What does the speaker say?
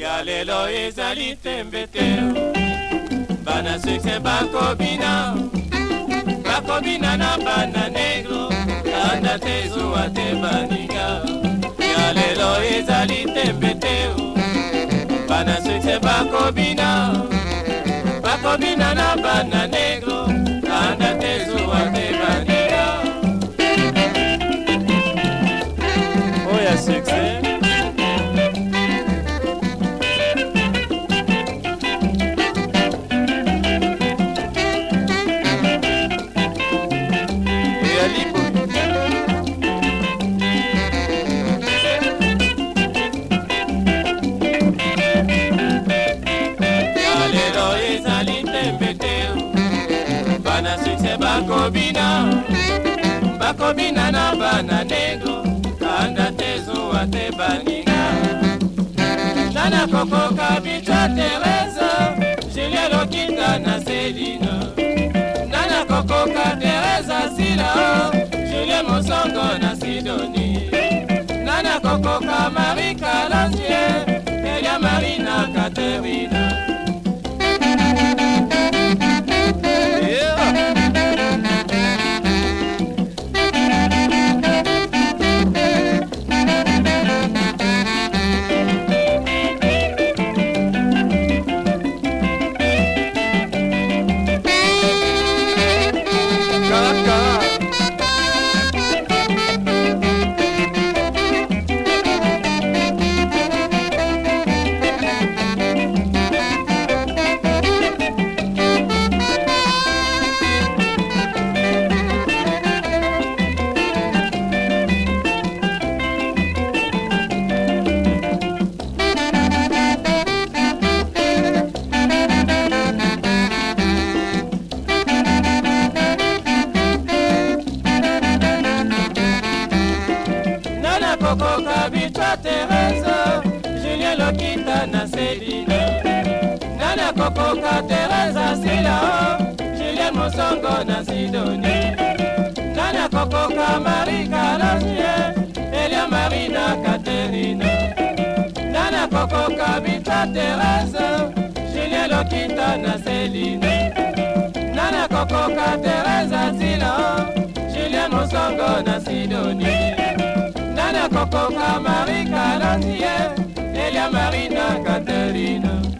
ya lelo ezali tembe te bana sukse bakobina bakobina na bana negro anda te zuwa te baninga ya lelo ezali tembe te bana sukse bakobina bakobina na bana negro ezali lelo ezali tembe te bana sukse bakobina bakobina na bana nego kanda te zuwa te baninga nana kokoka bica teresa julie lokinga na seli bidoni nana kokoka mari kalanzie elia marina katerina okoka bitwa terese julien lokita na seli nani akokoka teresa silao julien mosongo na sidoni nani akokoka mari kalasie elia marina katerina nani akokoka bitwa terese julien lokita na seline nani akokoka teresa silao julien mosongo na sidoni nakokonga marie kalonzie elia marina katerina